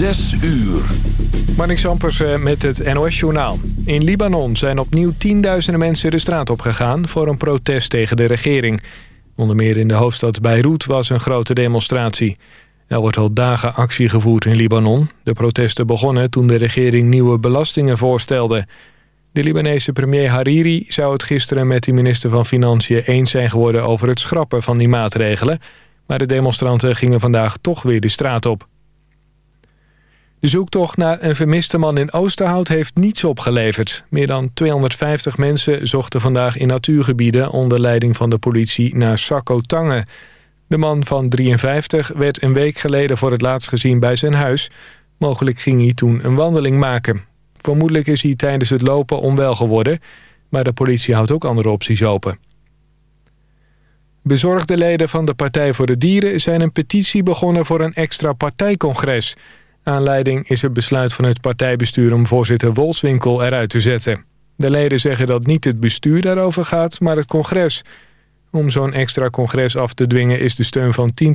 Zes uur. Marnik Sampers eh, met het NOS-journaal. In Libanon zijn opnieuw tienduizenden mensen de straat op gegaan... voor een protest tegen de regering. Onder meer in de hoofdstad Beirut was een grote demonstratie. Er wordt al dagen actie gevoerd in Libanon. De protesten begonnen toen de regering nieuwe belastingen voorstelde. De Libanese premier Hariri zou het gisteren met de minister van Financiën... eens zijn geworden over het schrappen van die maatregelen... maar de demonstranten gingen vandaag toch weer de straat op. De zoektocht naar een vermiste man in Oosterhout heeft niets opgeleverd. Meer dan 250 mensen zochten vandaag in natuurgebieden... onder leiding van de politie naar Sakko Tange. De man van 53 werd een week geleden voor het laatst gezien bij zijn huis. Mogelijk ging hij toen een wandeling maken. Vermoedelijk is hij tijdens het lopen onwel geworden... maar de politie houdt ook andere opties open. Bezorgde leden van de Partij voor de Dieren zijn een petitie begonnen voor een extra partijcongres... Aanleiding is het besluit van het partijbestuur om voorzitter Wolfswinkel eruit te zetten. De leden zeggen dat niet het bestuur daarover gaat, maar het congres. Om zo'n extra congres af te dwingen is de steun van 10%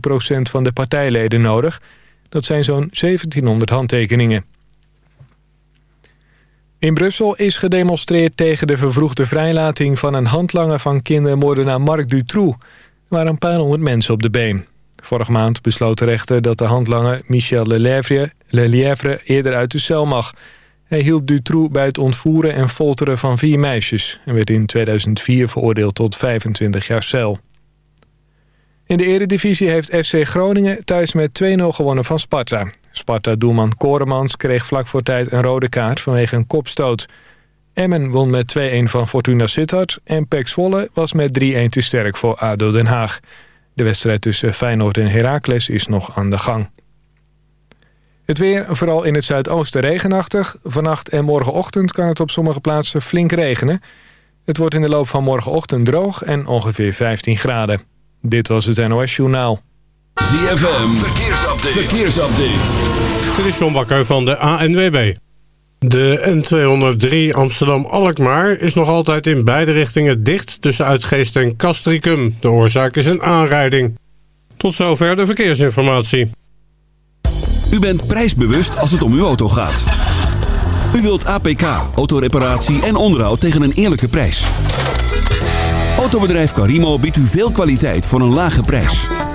van de partijleden nodig. Dat zijn zo'n 1700 handtekeningen. In Brussel is gedemonstreerd tegen de vervroegde vrijlating van een handlanger van kindermoordenaar Marc Dutroux. Er waren een paar honderd mensen op de been. Vorige maand besloot de rechter dat de handlanger Michel Lelièvre, eerder uit de cel mag. Hij hielp Dutroux bij het ontvoeren en folteren van vier meisjes... en werd in 2004 veroordeeld tot 25 jaar cel. In de eredivisie heeft FC Groningen thuis met 2-0 gewonnen van Sparta. Sparta-doelman Koremans kreeg vlak voor tijd een rode kaart vanwege een kopstoot. Emmen won met 2-1 van Fortuna Sittard... en Pek Zwolle was met 3-1 te sterk voor ADO Den Haag. De wedstrijd tussen Feyenoord en Heracles is nog aan de gang. Het weer, vooral in het zuidoosten regenachtig. Vannacht en morgenochtend kan het op sommige plaatsen flink regenen. Het wordt in de loop van morgenochtend droog en ongeveer 15 graden. Dit was het NOS Journaal. ZFM, verkeersupdate. verkeersupdate. Dit is John Bakker van de ANWB. De N203 Amsterdam-Alkmaar is nog altijd in beide richtingen dicht tussen Uitgeest en Castricum. De oorzaak is een aanrijding. Tot zover de verkeersinformatie. U bent prijsbewust als het om uw auto gaat. U wilt APK, autoreparatie en onderhoud tegen een eerlijke prijs. Autobedrijf Carimo biedt u veel kwaliteit voor een lage prijs.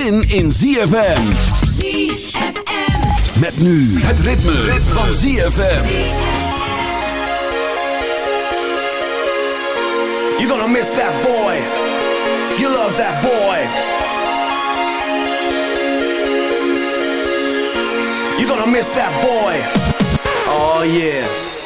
zin in ZFM. ZFM. Met nu het ritme, van ZFM. You're gonna miss that boy. You love that boy. You're gonna miss that boy. Oh yeah.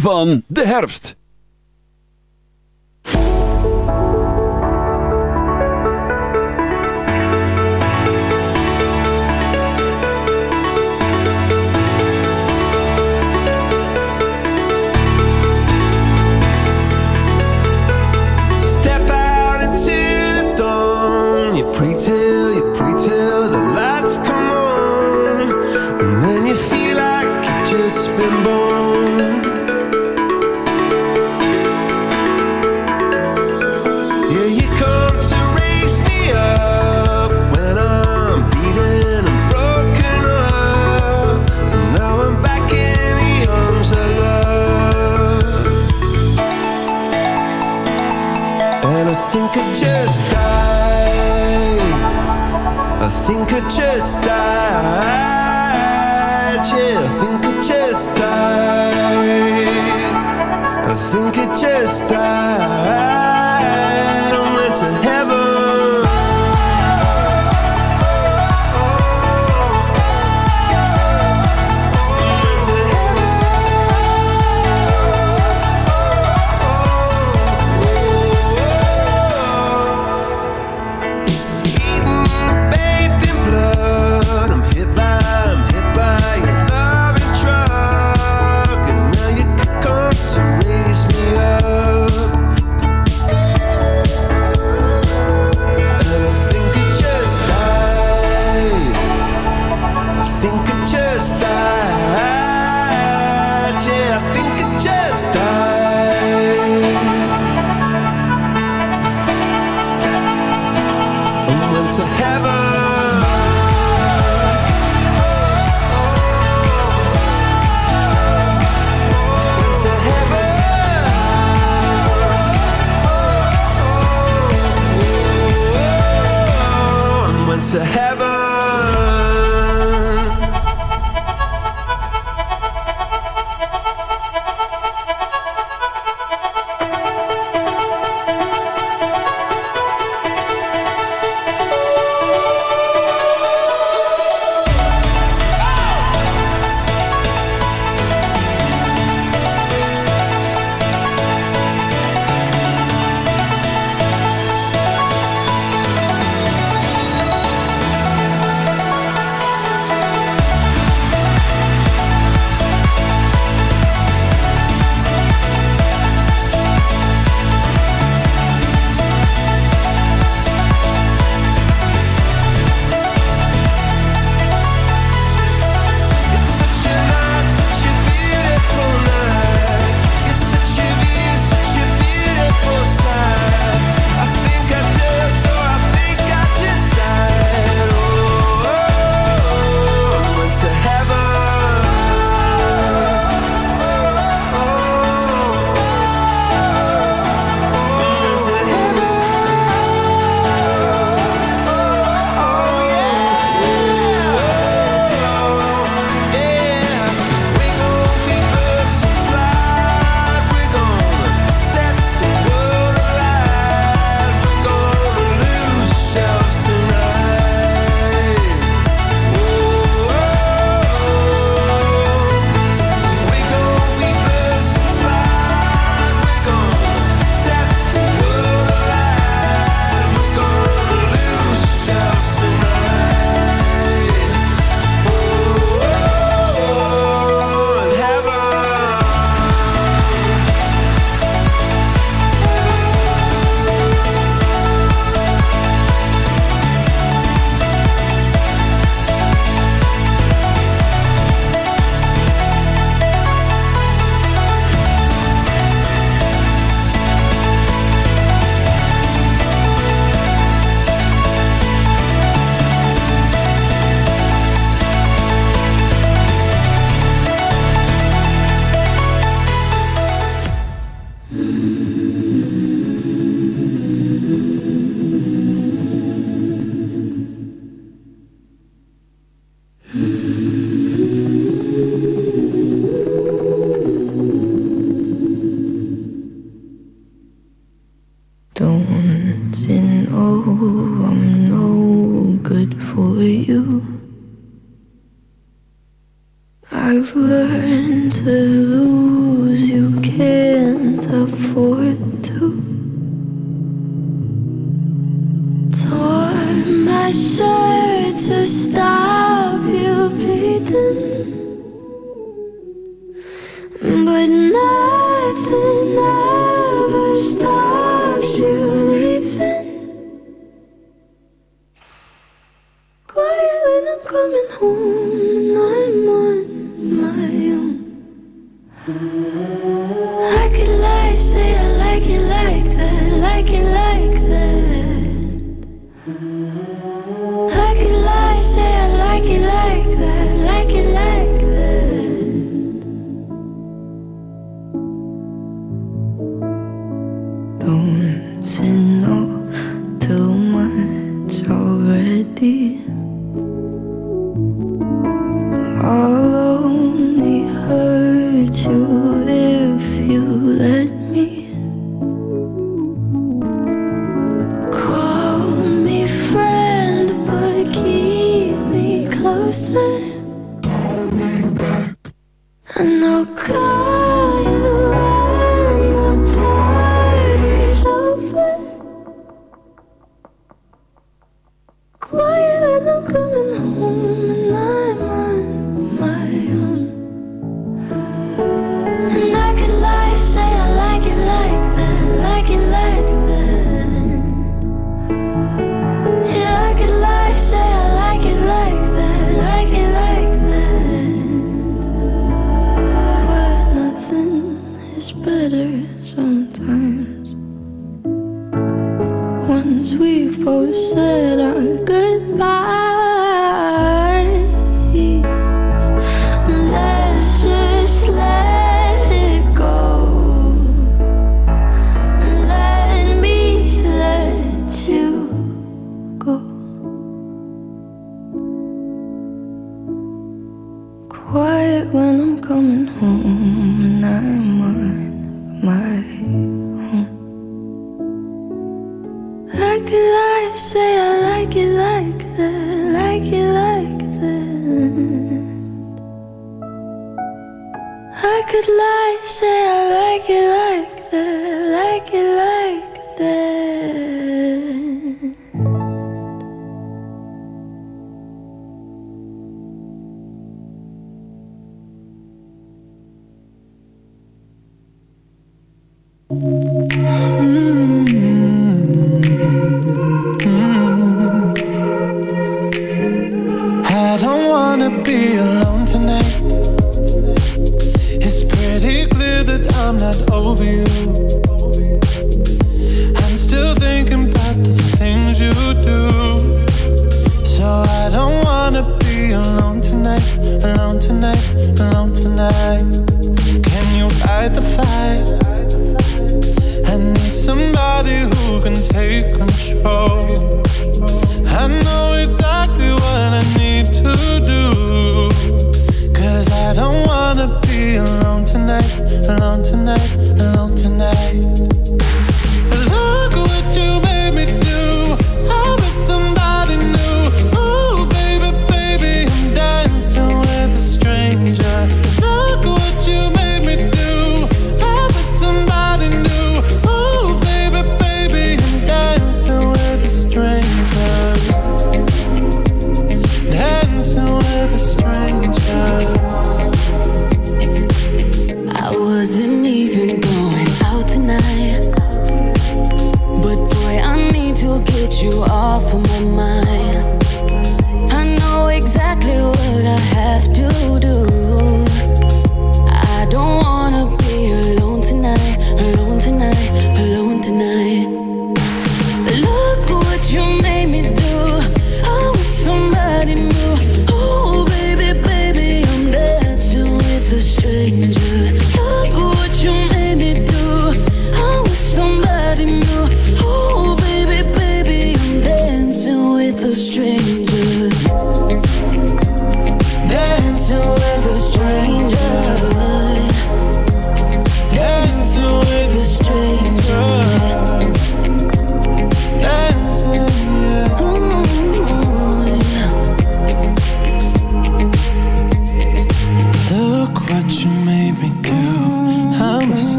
Van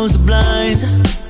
Close the blinds.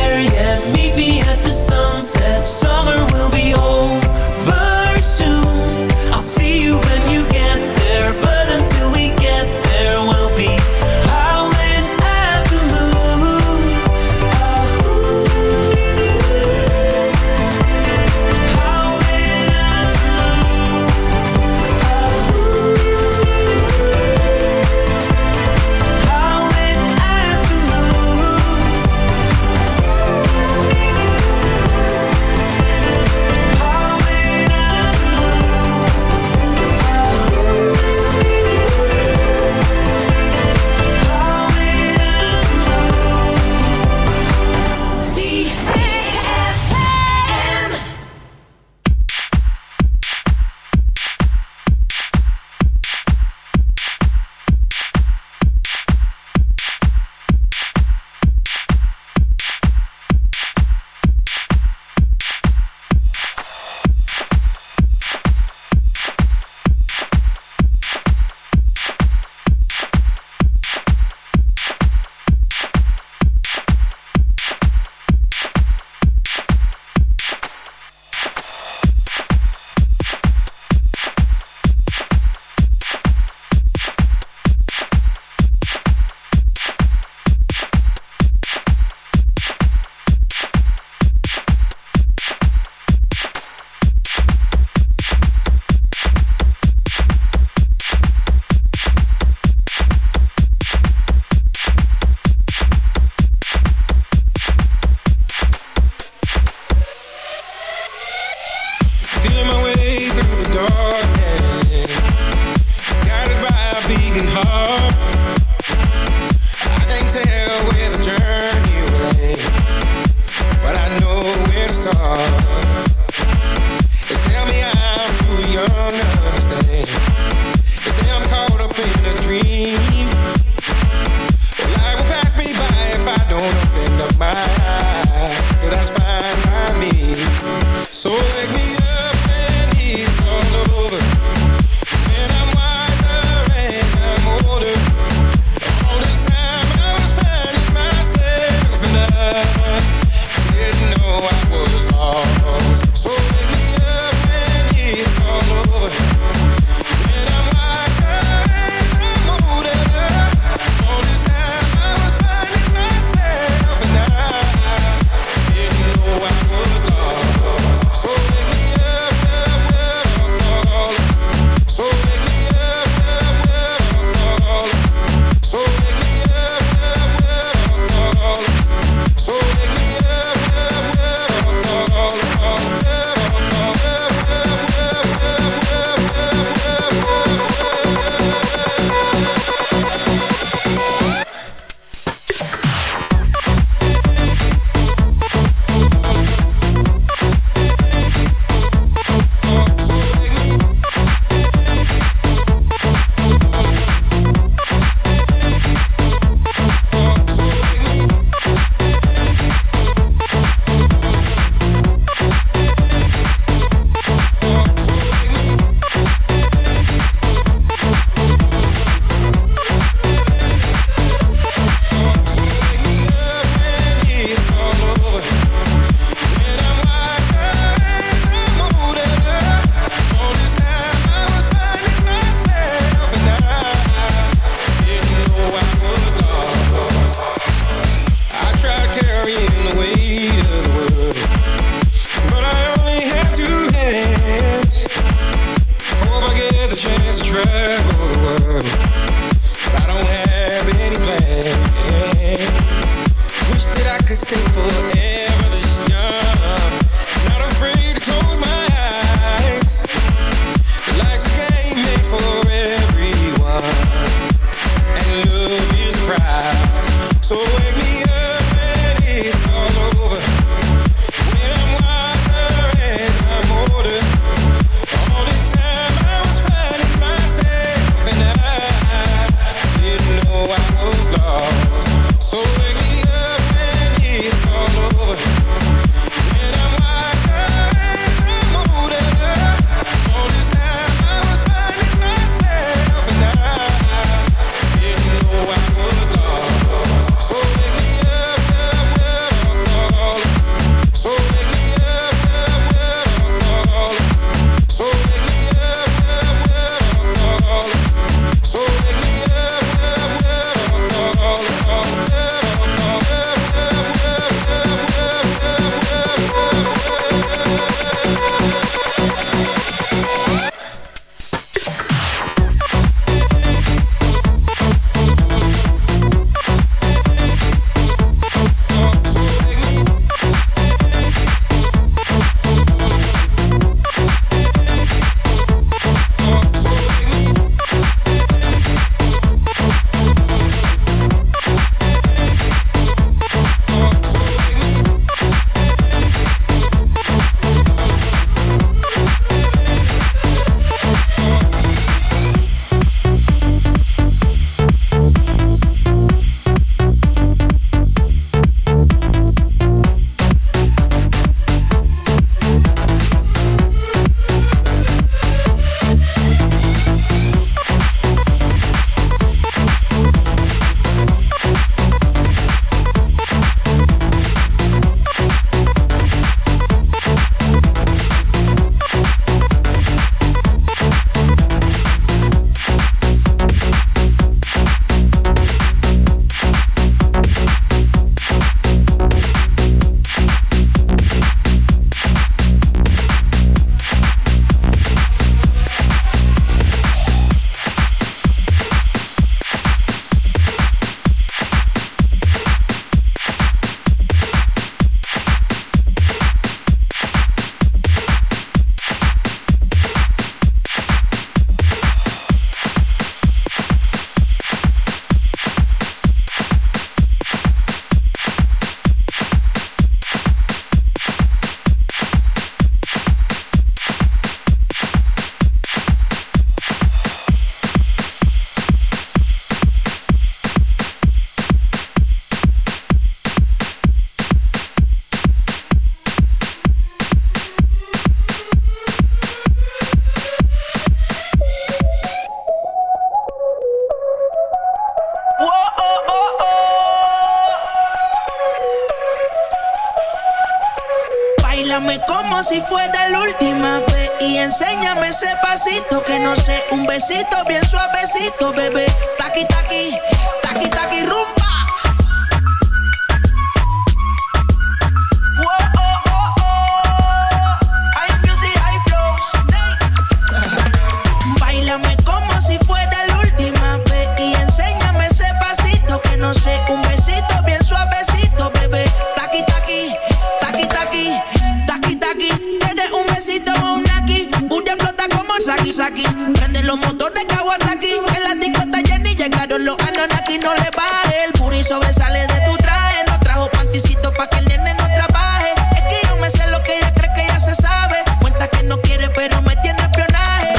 puri sobresale de tu traje. No trajo panticito pa' que el nene no trabaje. Es que yo me sé lo que ella cree que ya se sabe. Cuenta que no quiere, pero me tiene espionaje.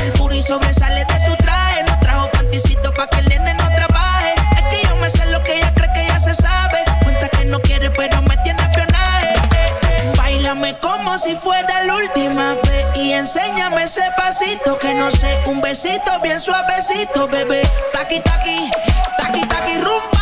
El puri sobresale de tu traje. No trajo panticito pa' que el nene no trabaje. Es que yo me sé lo que ella cree que ya se sabe. Cuenta que no quiere, pero me tiene espionaje. Báilame como si fuera la última vez y enséñame ese pasito que no sé, un besito bien suavecito, bebé. Taqui taqui, taqui taqui rumba.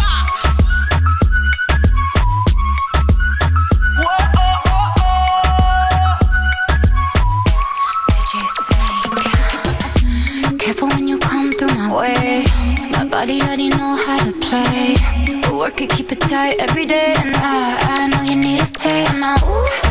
Body already know how to play. I work it, keep it tight every day. And I, I know you need a taste. Now, ooh.